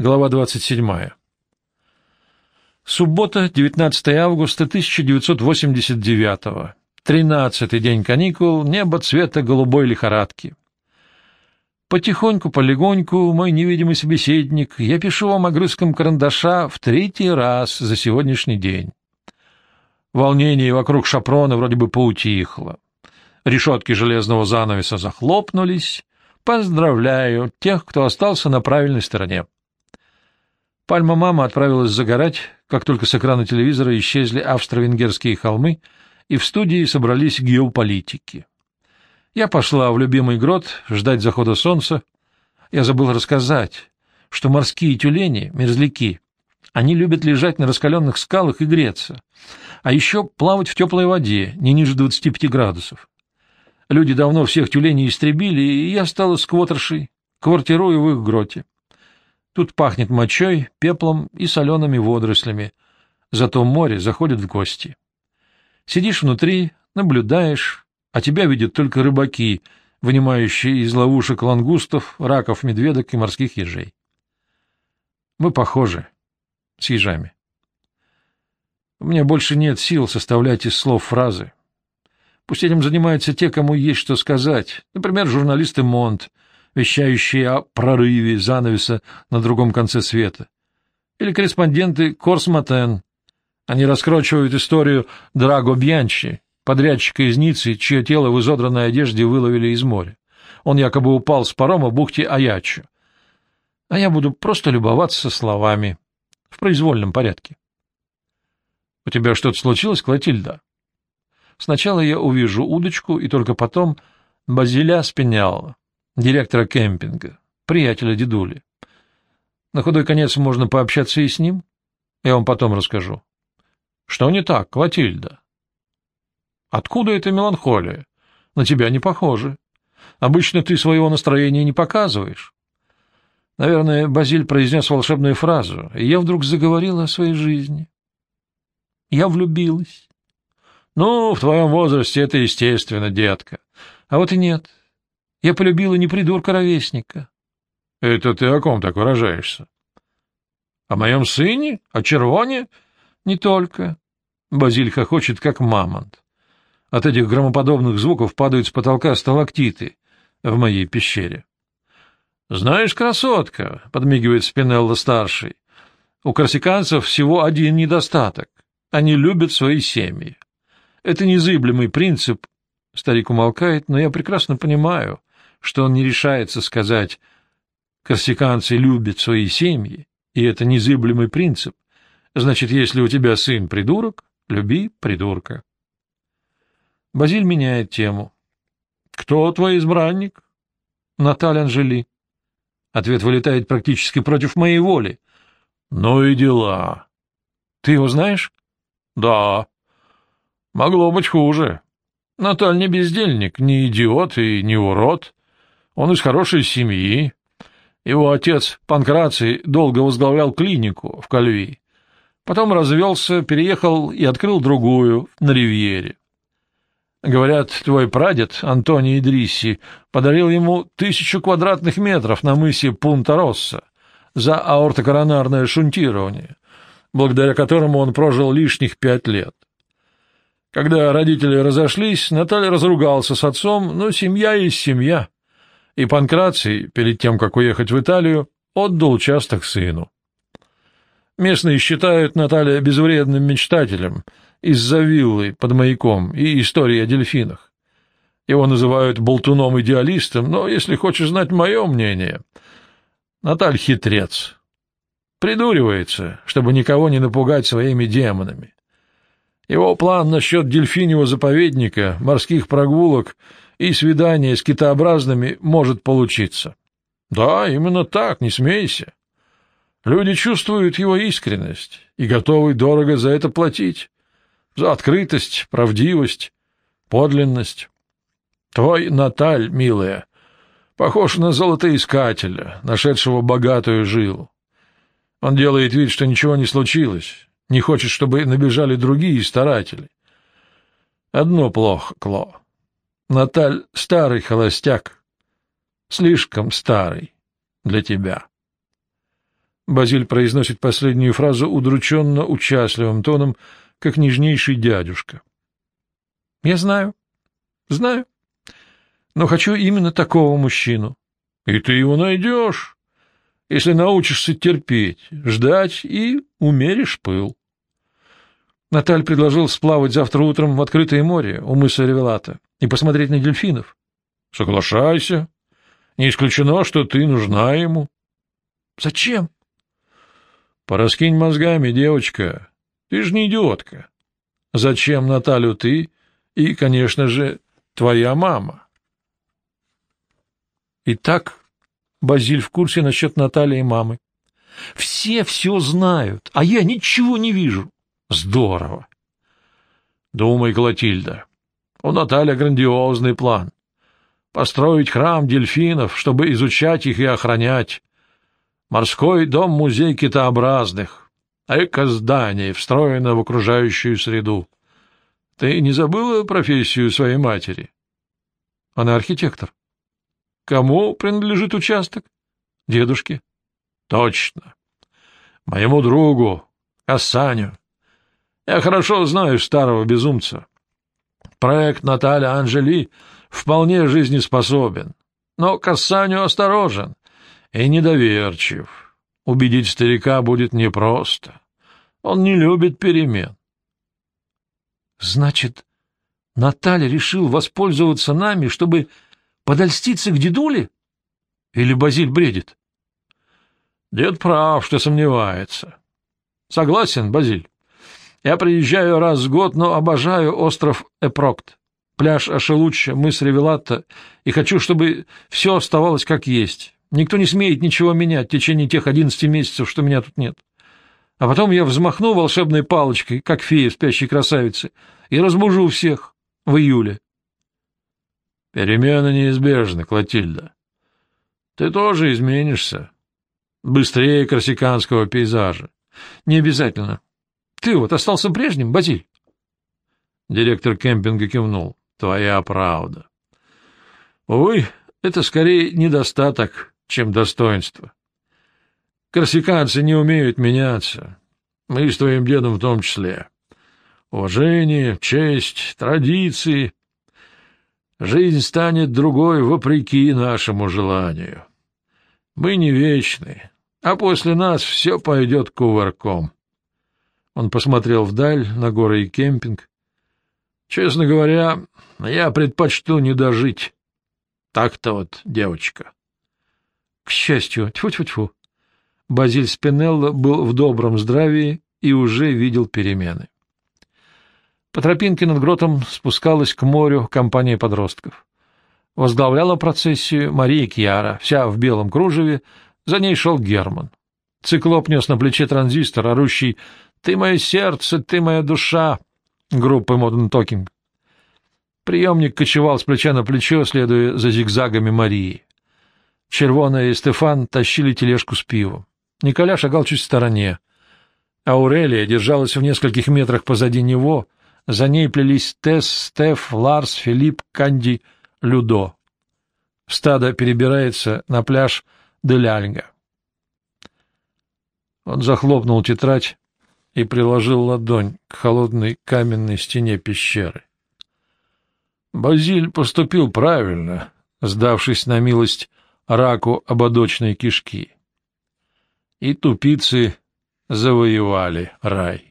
Глава 27. Суббота, 19 августа 1989. Тринадцатый день каникул, небо цвета голубой лихорадки. Потихоньку-полегоньку, мой невидимый собеседник, я пишу вам огрызком карандаша в третий раз за сегодняшний день. Волнение вокруг шапрона вроде бы поутихло. Решетки железного занавеса захлопнулись. Поздравляю тех, кто остался на правильной стороне. Пальма-мама отправилась загорать, как только с экрана телевизора исчезли австро-венгерские холмы, и в студии собрались геополитики. Я пошла в любимый грот ждать захода солнца. Я забыл рассказать, что морские тюлени — мерзляки. Они любят лежать на раскаленных скалах и греться, а еще плавать в теплой воде, не ниже 25 градусов. Люди давно всех тюленей истребили, и я стала сквотершей, квартирую в их гроте. Тут пахнет мочой, пеплом и солеными водорослями, зато море заходит в гости. Сидишь внутри, наблюдаешь, а тебя видят только рыбаки, вынимающие из ловушек лангустов, раков, медведок и морских ежей. Мы похожи с ежами. У меня больше нет сил составлять из слов фразы. Пусть этим занимаются те, кому есть что сказать. Например, журналисты Монт, вещающие о прорыве занавеса на другом конце света. Или корреспонденты Корсматен. Они раскручивают историю Драго Бьянчи, подрядчика из Ниццы, чье тело в изодранной одежде выловили из моря. Он якобы упал с парома в бухте Аячо. А я буду просто любоваться словами в произвольном порядке. — У тебя что-то случилось, Клотильда? Сначала я увижу удочку, и только потом Базиля Спиняла, директора кемпинга, приятеля дедули. На худой конец можно пообщаться и с ним. Я вам потом расскажу. Что не так, Клотильда? Откуда эта меланхолия? На тебя не похоже. Обычно ты своего настроения не показываешь. Наверное, Базиль произнес волшебную фразу, и я вдруг заговорила о своей жизни. Я влюбилась. Ну, в твоем возрасте это естественно, детка. А вот и нет. Я полюбила не придурка-ровесника. Это ты о ком так выражаешься? О моем сыне? О червоне? Не только. Базиль хохочет, как мамонт. От этих громоподобных звуков падают с потолка сталактиты в моей пещере. «Знаешь, красотка», — подмигивает Спинелла-старший, — «у корсиканцев всего один недостаток. Они любят свои семьи. Это незыблемый принцип. Старик умолкает, но я прекрасно понимаю, что он не решается сказать «корсиканцы любят свои семьи», и это незыблемый принцип. Значит, если у тебя сын придурок, люби придурка. Базиль меняет тему. «Кто твой избранник?» «Наталья Анжели». Ответ вылетает практически против моей воли. «Ну и дела». «Ты его знаешь?» «Да». Могло быть хуже. Наталь не бездельник, не идиот и не урод. Он из хорошей семьи. Его отец, Панкраций, долго возглавлял клинику в Кальви. Потом развелся, переехал и открыл другую на Ривьере. Говорят, твой прадед, Антоний Идрисси, подарил ему тысячу квадратных метров на мысе Пунта-Росса за аортокоронарное шунтирование, благодаря которому он прожил лишних пять лет. Когда родители разошлись, Наталья разругался с отцом, но семья есть семья. И Панкраций, перед тем, как уехать в Италию, отдал участок сыну. Местные считают Наталья безвредным мечтателем из-за виллы под маяком и истории о дельфинах. Его называют болтуном-идеалистом, но, если хочешь знать мое мнение, Наталь хитрец. Придуривается, чтобы никого не напугать своими демонами. Его план насчет дельфиньего заповедника, морских прогулок и свидания с китообразными может получиться. Да, именно так, не смейся. Люди чувствуют его искренность и готовы дорого за это платить. За открытость, правдивость, подлинность. Твой Наталь, милая, похож на золотоискателя, нашедшего богатую жилу. Он делает вид, что ничего не случилось, не хочет, чтобы набежали другие старатели. Одно плохо, Кло. Наталь — старый холостяк. Слишком старый для тебя. Базиль произносит последнюю фразу удрученно участливым тоном, как нежнейший дядюшка. — Я знаю. Знаю. Но хочу именно такого мужчину. — И ты его найдешь, если научишься терпеть, ждать и умеришь пыл. Наталь предложил сплавать завтра утром в открытое море у мыса Ревелата и посмотреть на дельфинов. — Соглашайся. Не исключено, что ты нужна ему. — Зачем? — Пораскинь мозгами, девочка. Ты же не идиотка. Зачем Наталью ты и, конечно же, твоя мама? Итак, Базиль в курсе насчет Натальи и мамы. Все все знают, а я ничего не вижу. Здорово. Думай, Клотильда, у Натальи грандиозный план. Построить храм дельфинов, чтобы изучать их и охранять. Морской дом-музей китообразных. Эко-здание, встроено в окружающую среду. Ты не забыла профессию своей матери? Она архитектор. Кому принадлежит участок? Дедушке. Точно. Моему другу, Кассаню. Я хорошо знаю старого безумца. Проект Наталья Анжели вполне жизнеспособен, но Кассаню осторожен и недоверчив. Убедить старика будет непросто. Он не любит перемен. Значит, Наталья решил воспользоваться нами, чтобы подольститься к дедуле? Или Базиль бредит? Дед прав, что сомневается. Согласен, Базиль. Я приезжаю раз в год, но обожаю остров Эпрокт, пляж Ашелучча, мыс Ревелатта, и хочу, чтобы все оставалось как есть. Никто не смеет ничего менять в течение тех одиннадцати месяцев, что меня тут нет. А потом я взмахну волшебной палочкой, как фея спящей красавицы, и разбужу всех в июле. Перемены неизбежны, Клотильда. Ты тоже изменишься. Быстрее корсиканского пейзажа. Не обязательно. Ты вот остался прежним, Базиль? Директор кемпинга кивнул. Твоя правда. Увы, это скорее недостаток, чем достоинство. Корсиканцы не умеют меняться. Мы с твоим дедом в том числе. Уважение, честь, традиции. Жизнь станет другой вопреки нашему желанию. Мы не вечны, а после нас все пойдет кувырком. Он посмотрел вдаль, на горы и кемпинг. Честно говоря, я предпочту не дожить. Так-то вот, девочка. К счастью, тьфу-тьфу-тьфу, Базиль Спинелло был в добром здравии и уже видел перемены. По тропинке над гротом спускалась к морю компания подростков. Возглавляла процессию Мария Кьяра, вся в белом кружеве, за ней шел Герман. Циклоп нес на плече транзистор, орущий «Ты мое сердце, ты моя душа» группы Modern Talking. Приемник кочевал с плеча на плечо, следуя за зигзагами Марии. Червона и Стефан тащили тележку с пивом. Николя шагал чуть в стороне. Аурелия держалась в нескольких метрах позади него. За ней плелись Тесс, Стеф, Ларс, Филипп, Канди, Людо. Стадо перебирается на пляж Деляльга. Он захлопнул тетрадь и приложил ладонь к холодной каменной стене пещеры. Базиль поступил правильно, сдавшись на милость раку ободочной кишки. И тупицы завоевали рай.